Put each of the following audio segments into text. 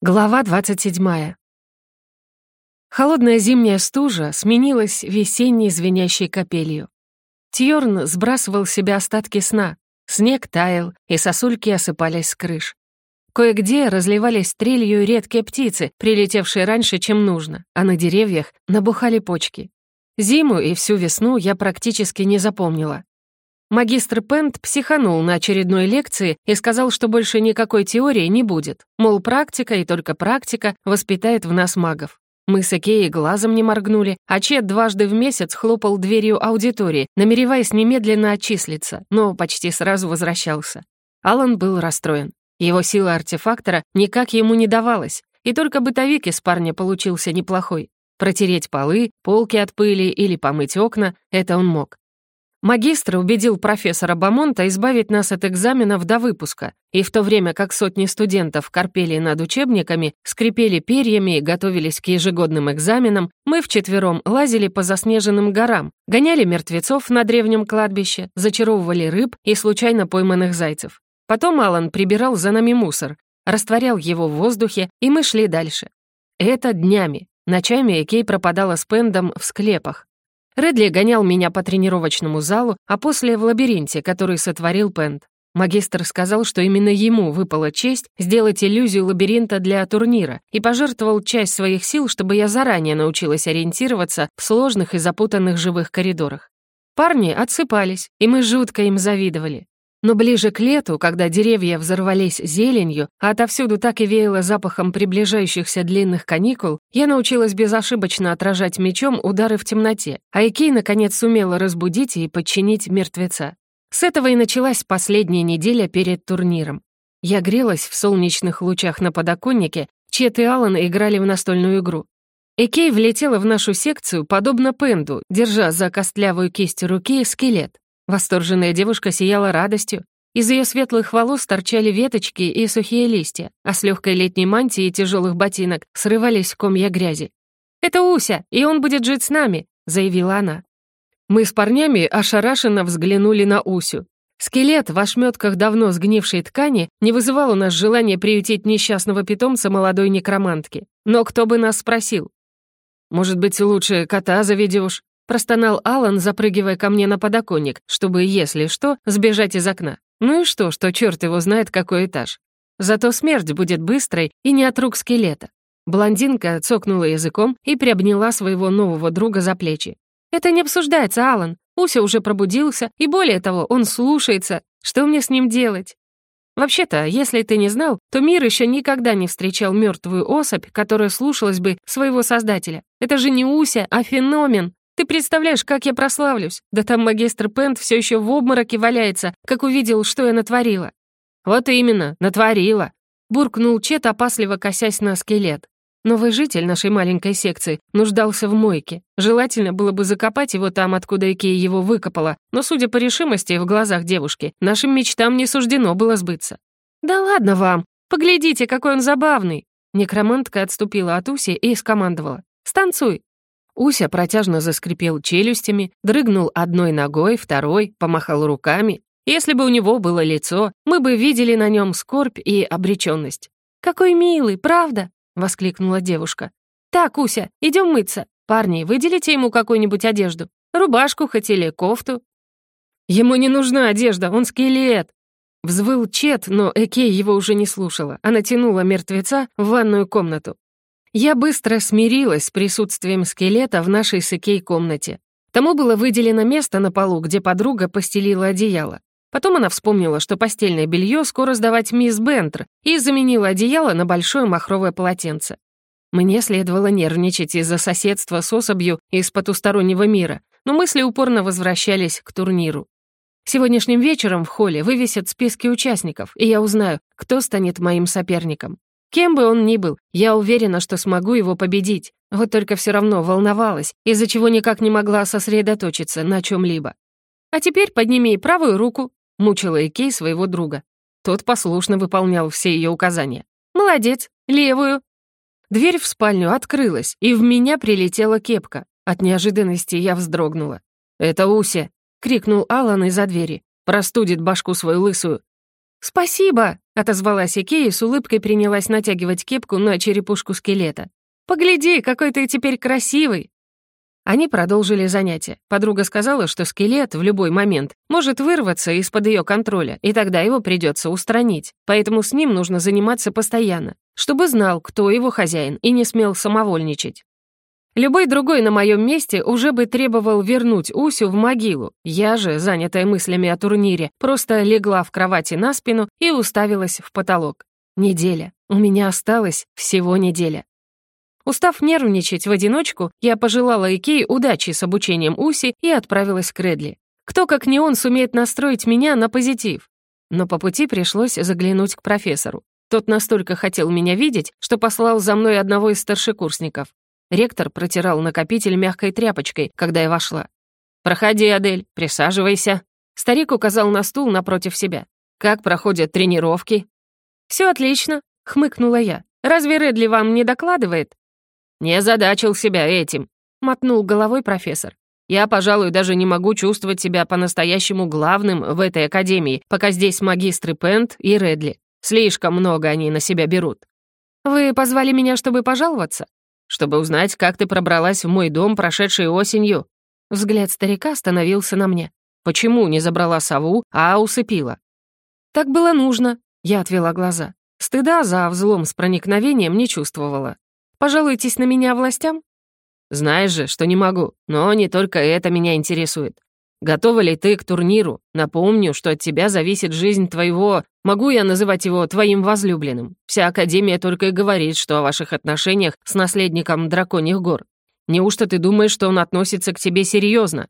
Глава 27. Холодная зимняя стужа сменилась весенней звенящей капелью. Тьорн сбрасывал с себя остатки сна. Снег таял, и сосульки осыпались с крыш. Кое-где разливались стрелью редкие птицы, прилетевшие раньше, чем нужно, а на деревьях набухали почки. Зиму и всю весну я практически не запомнила. Магистр Пент психанул на очередной лекции и сказал, что больше никакой теории не будет. Мол, практика и только практика воспитает в нас магов. Мы с Экеей глазом не моргнули, а Чет дважды в месяц хлопал дверью аудитории, намереваясь немедленно отчислиться, но почти сразу возвращался. Алан был расстроен. Его сила артефактора никак ему не давалась, и только бытовик из парня получился неплохой. Протереть полы, полки от пыли или помыть окна — это он мог. Магистр убедил профессора Бамонта избавить нас от экзаменов до выпуска, и в то время как сотни студентов корпели над учебниками, скрипели перьями и готовились к ежегодным экзаменам, мы вчетвером лазили по заснеженным горам, гоняли мертвецов на древнем кладбище, зачаровывали рыб и случайно пойманных зайцев. Потом Алан прибирал за нами мусор, растворял его в воздухе, и мы шли дальше. Это днями. Ночами Экей пропадала с Пендом в склепах. Редли гонял меня по тренировочному залу, а после в лабиринте, который сотворил Пент. Магистр сказал, что именно ему выпала честь сделать иллюзию лабиринта для турнира и пожертвовал часть своих сил, чтобы я заранее научилась ориентироваться в сложных и запутанных живых коридорах. Парни отсыпались, и мы жутко им завидовали. Но ближе к лету, когда деревья взорвались зеленью, а отовсюду так и веяло запахом приближающихся длинных каникул, я научилась безошибочно отражать мечом удары в темноте, а Икей, наконец, сумела разбудить и подчинить мертвеца. С этого и началась последняя неделя перед турниром. Я грелась в солнечных лучах на подоконнике, Чет и Аллан играли в настольную игру. Экей влетела в нашу секцию, подобно Пенду, держа за костлявую кисть руки скелет. Восторженная девушка сияла радостью. Из ее светлых волос торчали веточки и сухие листья, а с легкой летней мантии и тяжелых ботинок срывались комья грязи. «Это Уся, и он будет жить с нами», — заявила она. Мы с парнями ошарашенно взглянули на Усю. Скелет в ошметках давно сгнившей ткани не вызывал у нас желания приютить несчастного питомца молодой некромантки. Но кто бы нас спросил? «Может быть, лучше кота заведешь?» Простонал Алан, запрыгивая ко мне на подоконник, чтобы, если что, сбежать из окна. Ну и что, что черт его знает, какой этаж. Зато смерть будет быстрой и не от рук скелета. Блондинка цокнула языком и приобняла своего нового друга за плечи. «Это не обсуждается, Алан. Уся уже пробудился, и более того, он слушается. Что мне с ним делать?» Вообще-то, если ты не знал, то мир еще никогда не встречал мертвую особь, которая слушалась бы своего создателя. Это же не Уся, а феномен. Ты представляешь, как я прославлюсь? Да там магистр Пент все еще в обмороке валяется, как увидел, что я натворила». «Вот именно, натворила», — буркнул Чет, опасливо косясь на скелет. Новый житель нашей маленькой секции нуждался в мойке. Желательно было бы закопать его там, откуда Икея его выкопала, но, судя по решимости в глазах девушки, нашим мечтам не суждено было сбыться. «Да ладно вам! Поглядите, какой он забавный!» Некромантка отступила от Уси и скомандовала. «Станцуй!» Уся протяжно заскрипел челюстями, дрыгнул одной ногой, второй, помахал руками. Если бы у него было лицо, мы бы видели на нем скорбь и обреченность. «Какой милый, правда?» — воскликнула девушка. «Так, Уся, идем мыться. Парни, выделите ему какую-нибудь одежду. Рубашку хотели, кофту». «Ему не нужна одежда, он скелет!» Взвыл Чет, но Экей его уже не слушала. Она тянула мертвеца в ванную комнату. Я быстро смирилась с присутствием скелета в нашей сыкей комнате. Тому было выделено место на полу, где подруга постелила одеяло. Потом она вспомнила, что постельное белье скоро сдавать мисс Бентер и заменила одеяло на большое махровое полотенце. Мне следовало нервничать из-за соседства с особью из потустороннего мира, но мысли упорно возвращались к турниру. Сегодняшним вечером в холле вывесят списки участников, и я узнаю, кто станет моим соперником. Кем бы он ни был, я уверена, что смогу его победить. Вот только все равно волновалась, из-за чего никак не могла сосредоточиться на чем либо «А теперь подними правую руку», — мучила Икей своего друга. Тот послушно выполнял все ее указания. «Молодец! Левую!» Дверь в спальню открылась, и в меня прилетела кепка. От неожиданности я вздрогнула. «Это Уся!» — крикнул Алан из-за двери. «Простудит башку свою лысую. «Спасибо!» — отозвалась Икея и с улыбкой принялась натягивать кепку на черепушку скелета. «Погляди, какой ты теперь красивый!» Они продолжили занятие. Подруга сказала, что скелет в любой момент может вырваться из-под ее контроля, и тогда его придется устранить. Поэтому с ним нужно заниматься постоянно, чтобы знал, кто его хозяин, и не смел самовольничать. Любой другой на моем месте уже бы требовал вернуть Усю в могилу. Я же, занятая мыслями о турнире, просто легла в кровати на спину и уставилась в потолок. Неделя. У меня осталось всего неделя. Устав нервничать в одиночку, я пожелала Икеи удачи с обучением Уси и отправилась к Редли. Кто, как не он, сумеет настроить меня на позитив? Но по пути пришлось заглянуть к профессору. Тот настолько хотел меня видеть, что послал за мной одного из старшекурсников. Ректор протирал накопитель мягкой тряпочкой, когда я вошла. «Проходи, Адель, присаживайся». Старик указал на стул напротив себя. «Как проходят тренировки?» «Все отлично», — хмыкнула я. «Разве Редли вам не докладывает?» «Не задачил себя этим», — мотнул головой профессор. «Я, пожалуй, даже не могу чувствовать себя по-настоящему главным в этой академии, пока здесь магистры Пент и Редли. Слишком много они на себя берут». «Вы позвали меня, чтобы пожаловаться?» чтобы узнать, как ты пробралась в мой дом, прошедшей осенью». Взгляд старика остановился на мне. «Почему не забрала сову, а усыпила?» «Так было нужно», — я отвела глаза. Стыда за взлом с проникновением не чувствовала. «Пожалуйтесь на меня властям?» «Знаешь же, что не могу, но не только это меня интересует. Готова ли ты к турниру? Напомню, что от тебя зависит жизнь твоего... Могу я называть его твоим возлюбленным? Вся Академия только и говорит, что о ваших отношениях с наследником драконьих гор. Неужто ты думаешь, что он относится к тебе серьезно?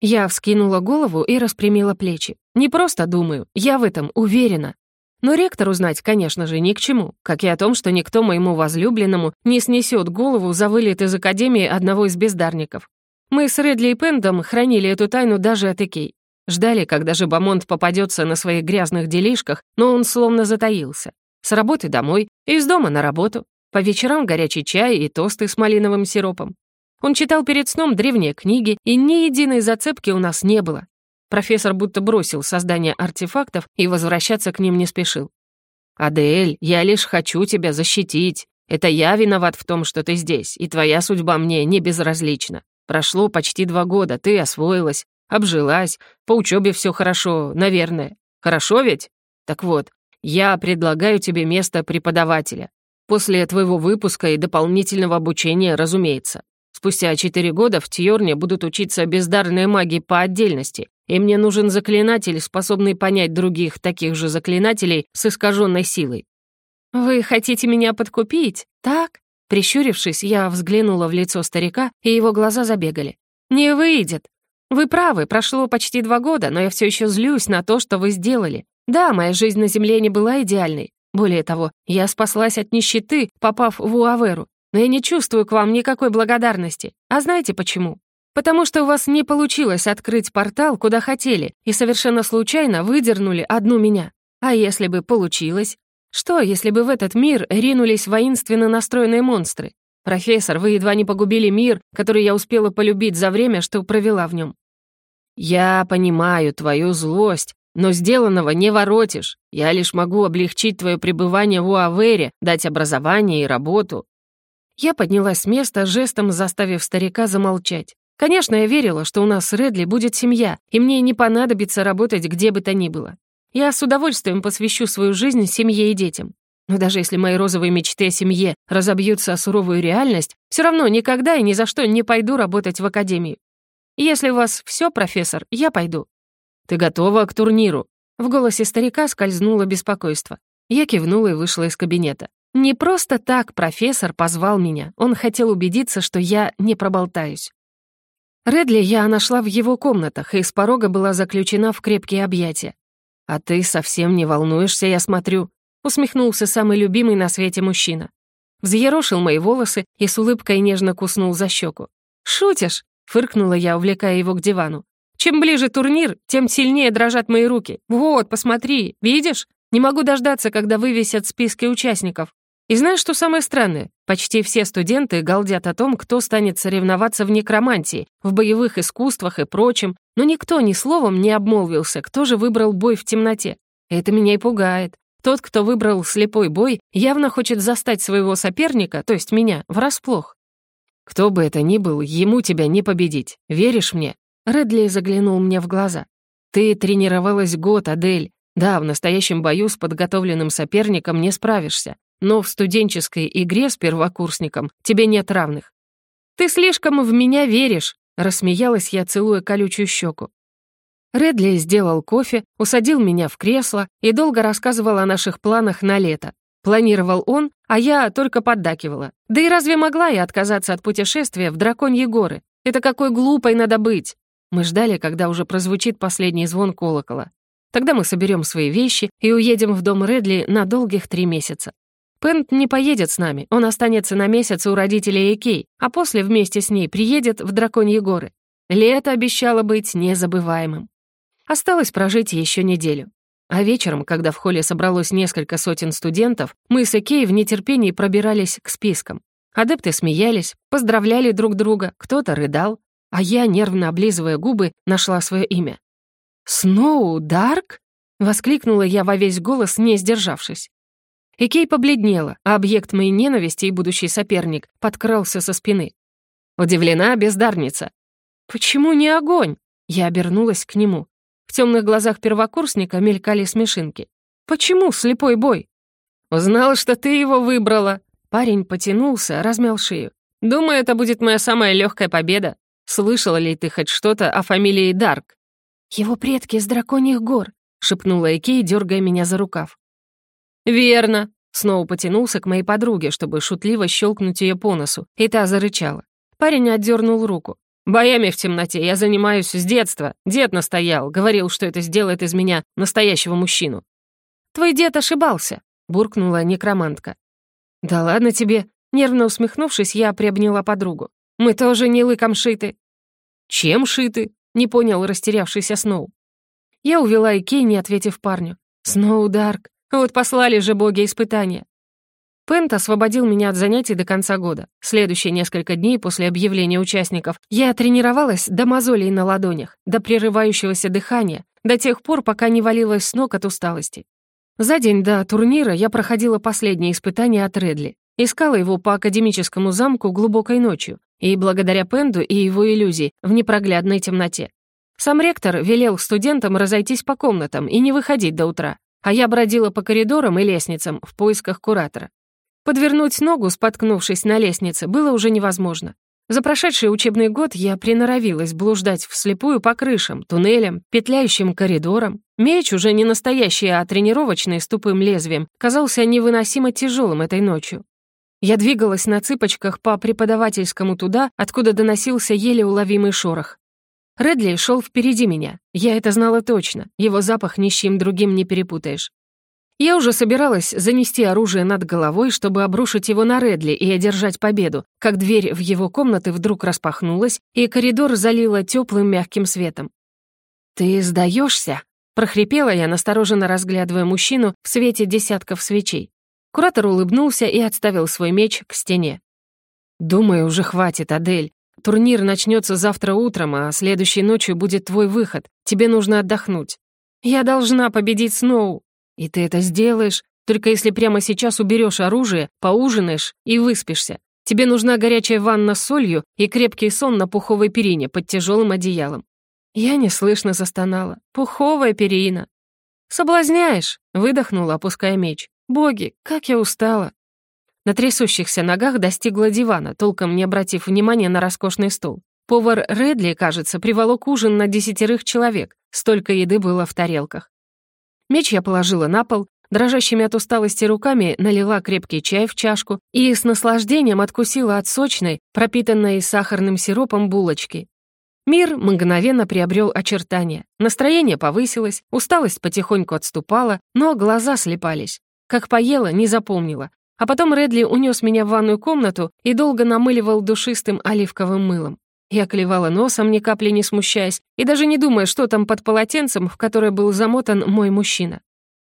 Я вскинула голову и распрямила плечи. Не просто думаю, я в этом уверена. Но ректор узнать, конечно же, ни к чему, как и о том, что никто моему возлюбленному не снесет голову за вылет из Академии одного из бездарников. Мы с Редли и Пендом хранили эту тайну даже от Икей. Ждали, когда же Бамонт попадется на своих грязных делишках, но он словно затаился. С работы домой, из дома на работу. По вечерам горячий чай и тосты с малиновым сиропом. Он читал перед сном древние книги, и ни единой зацепки у нас не было. Профессор будто бросил создание артефактов и возвращаться к ним не спешил. «Адель, я лишь хочу тебя защитить. Это я виноват в том, что ты здесь, и твоя судьба мне не безразлична. Прошло почти два года, ты освоилась, обжилась, по учебе все хорошо, наверное. Хорошо ведь? Так вот, я предлагаю тебе место преподавателя. После твоего выпуска и дополнительного обучения, разумеется. Спустя четыре года в Тьорне будут учиться бездарные маги по отдельности, и мне нужен заклинатель, способный понять других таких же заклинателей с искаженной силой. «Вы хотите меня подкупить, так?» Прищурившись, я взглянула в лицо старика, и его глаза забегали. «Не выйдет! Вы правы, прошло почти два года, но я все еще злюсь на то, что вы сделали. Да, моя жизнь на Земле не была идеальной. Более того, я спаслась от нищеты, попав в Уаверу, но я не чувствую к вам никакой благодарности. А знаете почему? Потому что у вас не получилось открыть портал, куда хотели, и совершенно случайно выдернули одну меня. А если бы получилось, что, если бы в этот мир ринулись воинственно настроенные монстры? Профессор, вы едва не погубили мир, который я успела полюбить за время, что провела в нем. Я понимаю твою злость, но сделанного не воротишь. Я лишь могу облегчить твое пребывание в Уавере, дать образование и работу». Я поднялась с места, жестом заставив старика замолчать. Конечно, я верила, что у нас с Редли будет семья, и мне не понадобится работать где бы то ни было. Я с удовольствием посвящу свою жизнь семье и детям. Но даже если мои розовые мечты о семье разобьются о суровую реальность, все равно никогда и ни за что не пойду работать в академию. Если у вас все, профессор, я пойду». «Ты готова к турниру?» В голосе старика скользнуло беспокойство. Я кивнула и вышла из кабинета. Не просто так профессор позвал меня. Он хотел убедиться, что я не проболтаюсь. Редли я нашла в его комнатах, и с порога была заключена в крепкие объятия. «А ты совсем не волнуешься, я смотрю», — усмехнулся самый любимый на свете мужчина. Взъерошил мои волосы и с улыбкой нежно куснул за щеку. «Шутишь?» — фыркнула я, увлекая его к дивану. «Чем ближе турнир, тем сильнее дрожат мои руки. Вот, посмотри, видишь? Не могу дождаться, когда вывесят списки участников. И знаешь, что самое странное? Почти все студенты галдят о том, кто станет соревноваться в некромантии, в боевых искусствах и прочем, но никто ни словом не обмолвился, кто же выбрал бой в темноте. Это меня и пугает. Тот, кто выбрал слепой бой, явно хочет застать своего соперника, то есть меня, врасплох. «Кто бы это ни был, ему тебя не победить. Веришь мне?» Редли заглянул мне в глаза. «Ты тренировалась год, Адель. Да, в настоящем бою с подготовленным соперником не справишься но в студенческой игре с первокурсником тебе нет равных. «Ты слишком в меня веришь», — рассмеялась я, целуя колючую щеку. Редли сделал кофе, усадил меня в кресло и долго рассказывал о наших планах на лето. Планировал он, а я только поддакивала. Да и разве могла я отказаться от путешествия в Драконьи горы? Это какой глупой надо быть! Мы ждали, когда уже прозвучит последний звон колокола. Тогда мы соберем свои вещи и уедем в дом Редли на долгих три месяца. Пент не поедет с нами, он останется на месяц у родителей Экей, а после вместе с ней приедет в Драконьи горы. Лето обещало быть незабываемым. Осталось прожить еще неделю. А вечером, когда в холле собралось несколько сотен студентов, мы с Экей в нетерпении пробирались к спискам. Адепты смеялись, поздравляли друг друга, кто-то рыдал, а я, нервно облизывая губы, нашла свое имя. «Сноу Дарк?» — воскликнула я во весь голос, не сдержавшись. И Кей побледнела, а объект моей ненависти и будущий соперник подкрался со спины. Удивлена бездарница. «Почему не огонь?» Я обернулась к нему. В темных глазах первокурсника мелькали смешинки. «Почему слепой бой?» Узнала, что ты его выбрала». Парень потянулся, размял шею. «Думаю, это будет моя самая легкая победа. Слышала ли ты хоть что-то о фамилии Дарк?» «Его предки из драконьих гор», — шепнула Экей, дергая меня за рукав. «Верно!» Снова потянулся к моей подруге, чтобы шутливо щелкнуть ее по носу, и та зарычала. Парень отдернул руку. «Боями в темноте я занимаюсь с детства. Дед настоял, говорил, что это сделает из меня настоящего мужчину». «Твой дед ошибался», — буркнула некромантка. «Да ладно тебе!» Нервно усмехнувшись, я приобняла подругу. «Мы тоже не лыком шиты». «Чем шиты?» — не понял растерявшийся Сноу. Я увела и не ответив парню. «Сноу Дарк, вот послали же боги испытания. Пент освободил меня от занятий до конца года. Следующие несколько дней после объявления участников я тренировалась до мозолей на ладонях, до прерывающегося дыхания, до тех пор, пока не валилась с ног от усталости. За день до турнира я проходила последнее испытание от Редли. Искала его по академическому замку глубокой ночью, и благодаря Пенду и его иллюзии в непроглядной темноте. Сам ректор велел студентам разойтись по комнатам и не выходить до утра а я бродила по коридорам и лестницам в поисках куратора. Подвернуть ногу, споткнувшись на лестнице, было уже невозможно. За прошедший учебный год я приноровилась блуждать вслепую по крышам, туннелям, петляющим коридорам. Меч, уже не настоящий, а тренировочный с тупым лезвием, казался невыносимо тяжелым этой ночью. Я двигалась на цыпочках по преподавательскому туда, откуда доносился еле уловимый шорох. Редли шел впереди меня. Я это знала точно. Его запах ни с чем другим не перепутаешь. Я уже собиралась занести оружие над головой, чтобы обрушить его на Редли и одержать победу, как дверь в его комнаты вдруг распахнулась, и коридор залило теплым мягким светом. «Ты сдаешься? прохрипела я, настороженно разглядывая мужчину в свете десятков свечей. Куратор улыбнулся и отставил свой меч к стене. «Думаю, уже хватит, Адель. Турнир начнется завтра утром, а следующей ночью будет твой выход. Тебе нужно отдохнуть. Я должна победить Сноу. И ты это сделаешь, только если прямо сейчас уберешь оружие, поужинаешь и выспишься. Тебе нужна горячая ванна с солью и крепкий сон на пуховой перине под тяжелым одеялом. Я неслышно застонала. Пуховая перина. «Соблазняешь!» — выдохнула, опуская меч. «Боги, как я устала!» На трясущихся ногах достигла дивана, толком не обратив внимания на роскошный стул. Повар Редли, кажется, приволок ужин на десятерых человек. Столько еды было в тарелках. Меч я положила на пол, дрожащими от усталости руками налила крепкий чай в чашку и с наслаждением откусила от сочной, пропитанной сахарным сиропом булочки. Мир мгновенно приобрел очертания. Настроение повысилось, усталость потихоньку отступала, но глаза слепались. Как поела, не запомнила, а потом Редли унес меня в ванную комнату и долго намыливал душистым оливковым мылом. Я клевала носом, ни капли не смущаясь, и даже не думая, что там под полотенцем, в которое был замотан мой мужчина.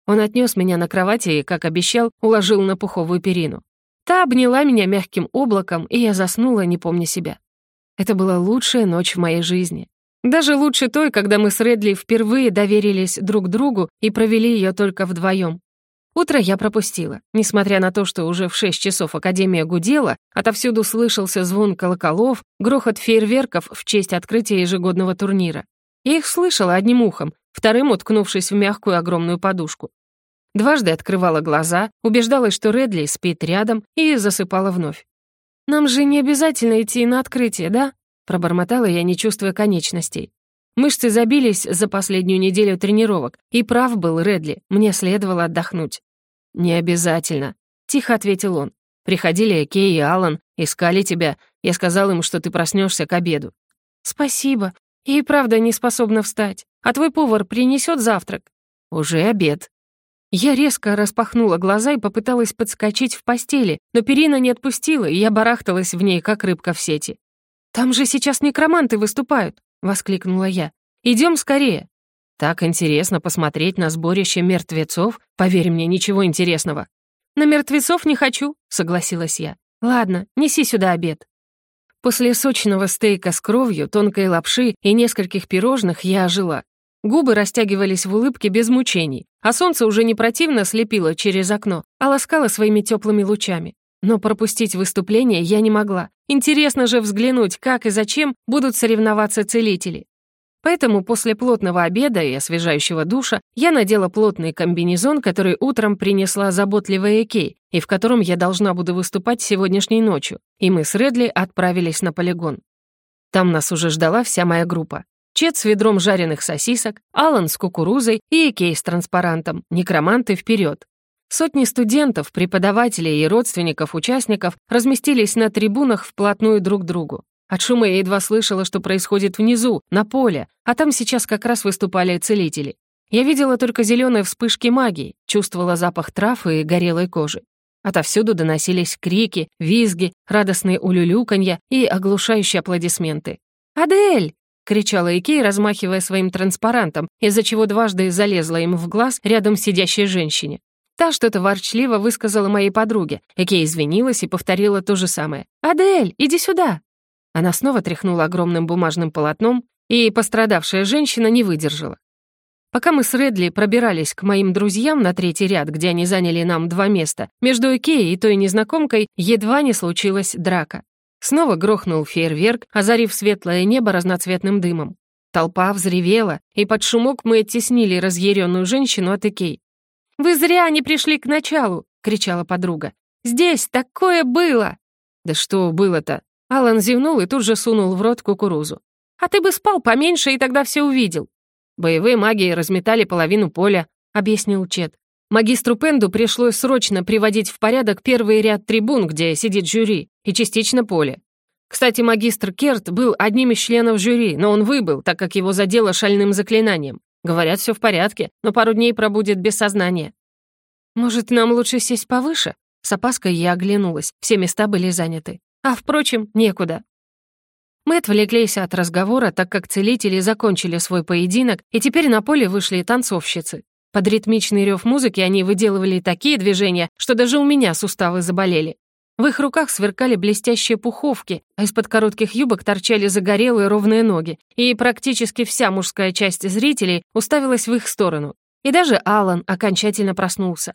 Он отнес меня на кровати и, как обещал, уложил на пуховую перину. Та обняла меня мягким облаком, и я заснула, не помня себя. Это была лучшая ночь в моей жизни. Даже лучше той, когда мы с Редли впервые доверились друг другу и провели ее только вдвоем. Утро я пропустила. Несмотря на то, что уже в 6 часов Академия гудела, отовсюду слышался звон колоколов, грохот фейерверков в честь открытия ежегодного турнира. Я их слышала одним ухом, вторым уткнувшись в мягкую огромную подушку. Дважды открывала глаза, убеждалась, что Редли спит рядом, и засыпала вновь. «Нам же не обязательно идти на открытие, да?» Пробормотала я, не чувствуя конечностей. Мышцы забились за последнюю неделю тренировок, и прав был Редли, мне следовало отдохнуть. «Не обязательно», — тихо ответил он. «Приходили Кей и Алан, искали тебя. Я сказал им, что ты проснешься к обеду». «Спасибо. Я и правда не способна встать. А твой повар принесет завтрак?» «Уже обед». Я резко распахнула глаза и попыталась подскочить в постели, но перина не отпустила, и я барахталась в ней, как рыбка в сети. «Там же сейчас некроманты выступают», воскликнула я. «Идем скорее!» «Так интересно посмотреть на сборище мертвецов. Поверь мне, ничего интересного». «На мертвецов не хочу», — согласилась я. «Ладно, неси сюда обед». После сочного стейка с кровью, тонкой лапши и нескольких пирожных я ожила. Губы растягивались в улыбке без мучений, а солнце уже не противно слепило через окно, а ласкало своими теплыми лучами. Но пропустить выступление я не могла. Интересно же взглянуть, как и зачем будут соревноваться целители. Поэтому после плотного обеда и освежающего душа я надела плотный комбинезон, который утром принесла заботливая Кей, и в котором я должна буду выступать сегодняшней ночью, и мы с Редли отправились на полигон. Там нас уже ждала вся моя группа. Чет с ведром жареных сосисок, Алан с кукурузой и Экей с транспарантом, некроманты вперед. Сотни студентов, преподавателей и родственников участников разместились на трибунах вплотную друг к другу. От шума я едва слышала, что происходит внизу, на поле, а там сейчас как раз выступали целители. Я видела только зеленые вспышки магии, чувствовала запах трав и горелой кожи. Отовсюду доносились крики, визги, радостные улюлюканья и оглушающие аплодисменты. «Адель!» — кричала Икей, размахивая своим транспарантом, из-за чего дважды залезла им в глаз рядом сидящей женщине. Та что-то ворчливо высказала моей подруге, и Кей извинилась и повторила то же самое. «Адель, иди сюда!» Она снова тряхнула огромным бумажным полотном, и пострадавшая женщина не выдержала. Пока мы с Редли пробирались к моим друзьям на третий ряд, где они заняли нам два места, между Икеей и той незнакомкой едва не случилась драка. Снова грохнул фейерверк, озарив светлое небо разноцветным дымом. Толпа взревела, и под шумок мы оттеснили разъяренную женщину от Икей. «Вы зря не пришли к началу!» — кричала подруга. «Здесь такое было!» «Да что было-то?» Алан зевнул и тут же сунул в рот кукурузу. «А ты бы спал поменьше, и тогда все увидел!» «Боевые маги разметали половину поля», — объяснил Чет. Магистру Пенду пришлось срочно приводить в порядок первый ряд трибун, где сидит жюри, и частично поле. Кстати, магистр Керт был одним из членов жюри, но он выбыл, так как его задело шальным заклинанием. Говорят, все в порядке, но пару дней пробудет без сознания. Может, нам лучше сесть повыше? С опаской я оглянулась, все места были заняты. А, впрочем, некуда. Мы отвлеклись от разговора, так как целители закончили свой поединок, и теперь на поле вышли танцовщицы. Под ритмичный рев музыки они выделывали такие движения, что даже у меня суставы заболели. В их руках сверкали блестящие пуховки, а из-под коротких юбок торчали загорелые ровные ноги, и практически вся мужская часть зрителей уставилась в их сторону. И даже Алан окончательно проснулся.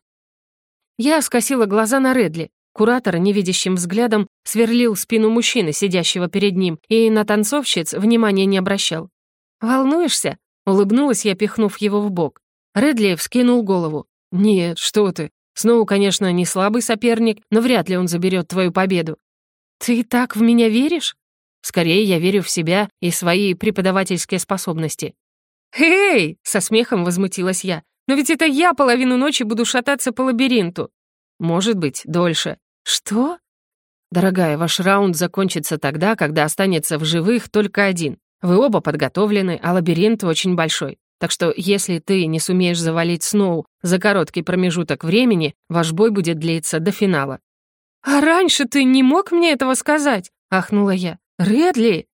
Я скосила глаза на Редли. Куратор невидящим взглядом сверлил спину мужчины, сидящего перед ним, и на танцовщиц внимания не обращал. «Волнуешься?» — улыбнулась я, пихнув его в бок. Редли вскинул голову. «Нет, что ты. Сноу, конечно, не слабый соперник, но вряд ли он заберет твою победу. Ты так в меня веришь? Скорее, я верю в себя и свои преподавательские способности. «Эй!» — со смехом возмутилась я. «Но ведь это я половину ночи буду шататься по лабиринту». «Может быть, дольше». «Что?» «Дорогая, ваш раунд закончится тогда, когда останется в живых только один. Вы оба подготовлены, а лабиринт очень большой. Так что если ты не сумеешь завалить Сноу за короткий промежуток времени, ваш бой будет длиться до финала». «А раньше ты не мог мне этого сказать?» — ахнула я. «Редли!»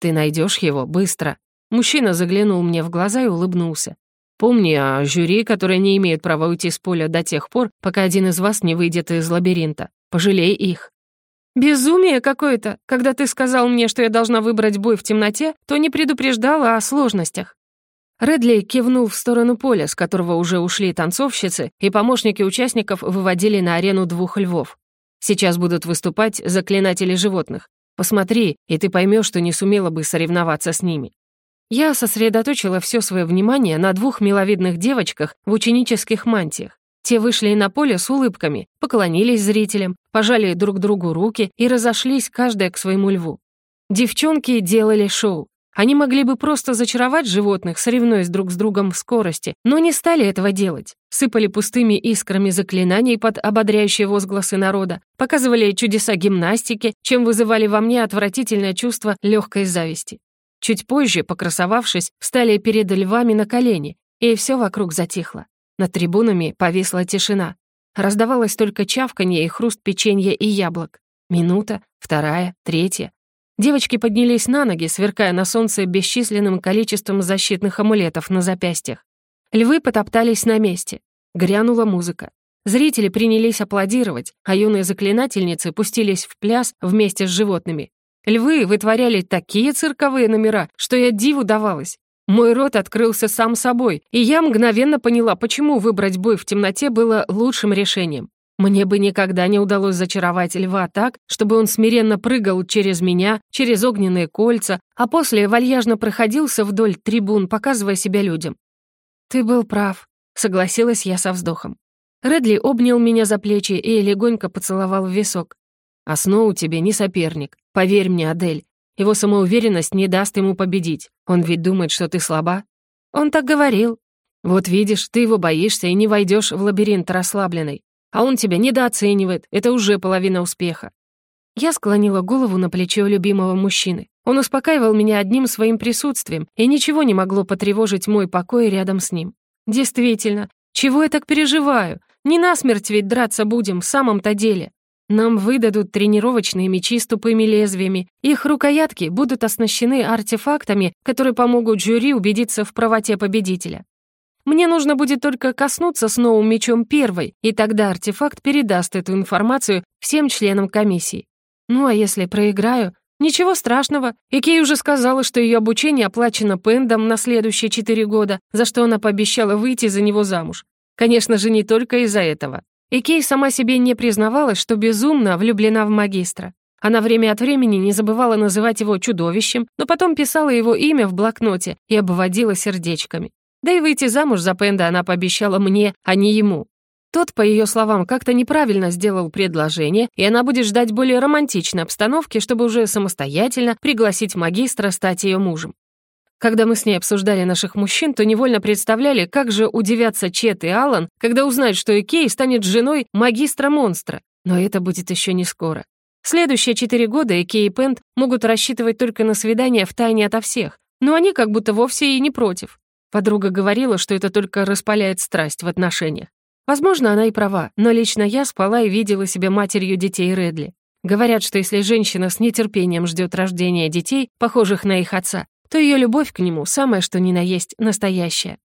«Ты найдешь его быстро». Мужчина заглянул мне в глаза и улыбнулся. «Помни о жюри, которое не имеет права уйти с поля до тех пор, пока один из вас не выйдет из лабиринта. Пожалей их». «Безумие какое-то! Когда ты сказал мне, что я должна выбрать бой в темноте, то не предупреждала о сложностях». Редли кивнул в сторону поля, с которого уже ушли танцовщицы, и помощники участников выводили на арену двух львов. Сейчас будут выступать заклинатели животных. Посмотри, и ты поймешь, что не сумела бы соревноваться с ними. Я сосредоточила все свое внимание на двух миловидных девочках в ученических мантиях. Те вышли на поле с улыбками, поклонились зрителям, пожали друг другу руки и разошлись каждая к своему льву. Девчонки делали шоу. Они могли бы просто зачаровать животных, соревнуясь друг с другом в скорости, но не стали этого делать. Сыпали пустыми искрами заклинаний под ободряющие возгласы народа, показывали чудеса гимнастики, чем вызывали во мне отвратительное чувство легкой зависти. Чуть позже, покрасовавшись, встали перед львами на колени, и все вокруг затихло. Над трибунами повисла тишина. Раздавалось только чавканье и хруст печенья и яблок. Минута, вторая, третья. Девочки поднялись на ноги, сверкая на солнце бесчисленным количеством защитных амулетов на запястьях. Львы потоптались на месте. Грянула музыка. Зрители принялись аплодировать, а юные заклинательницы пустились в пляс вместе с животными. Львы вытворяли такие цирковые номера, что я диву давалась. Мой рот открылся сам собой, и я мгновенно поняла, почему выбрать бой в темноте было лучшим решением. Мне бы никогда не удалось зачаровать льва так, чтобы он смиренно прыгал через меня, через огненные кольца, а после вальяжно проходился вдоль трибун, показывая себя людям. «Ты был прав», — согласилась я со вздохом. Редли обнял меня за плечи и легонько поцеловал в висок. «А Сноу тебе не соперник. Поверь мне, Адель. Его самоуверенность не даст ему победить. Он ведь думает, что ты слаба». «Он так говорил». «Вот видишь, ты его боишься и не войдешь в лабиринт расслабленный. А он тебя недооценивает, это уже половина успеха». Я склонила голову на плечо любимого мужчины. Он успокаивал меня одним своим присутствием, и ничего не могло потревожить мой покой рядом с ним. «Действительно, чего я так переживаю? Не насмерть ведь драться будем в самом-то деле. Нам выдадут тренировочные мечи с тупыми лезвиями. Их рукоятки будут оснащены артефактами, которые помогут жюри убедиться в правоте победителя. Мне нужно будет только коснуться с новым мечом первой, и тогда артефакт передаст эту информацию всем членам комиссии. Ну а если проиграю, Ничего страшного, Икей уже сказала, что ее обучение оплачено Пэндом на следующие четыре года, за что она пообещала выйти за него замуж. Конечно же, не только из-за этого. Икей сама себе не признавалась, что безумно влюблена в магистра. Она время от времени не забывала называть его чудовищем, но потом писала его имя в блокноте и обводила сердечками. Да и выйти замуж за Пенда она пообещала мне, а не ему. Тот, по ее словам, как-то неправильно сделал предложение, и она будет ждать более романтичной обстановки, чтобы уже самостоятельно пригласить магистра стать ее мужем. Когда мы с ней обсуждали наших мужчин, то невольно представляли, как же удивятся Чет и Алан, когда узнают, что Икей станет женой магистра-монстра. Но это будет еще не скоро. Следующие четыре года Икей и Пент могут рассчитывать только на свидание в тайне ото всех, но они как будто вовсе и не против. Подруга говорила, что это только распаляет страсть в отношениях. Возможно, она и права, но лично я спала и видела себя матерью детей Редли. Говорят, что если женщина с нетерпением ждет рождения детей, похожих на их отца, то ее любовь к нему самое что ни на есть настоящая.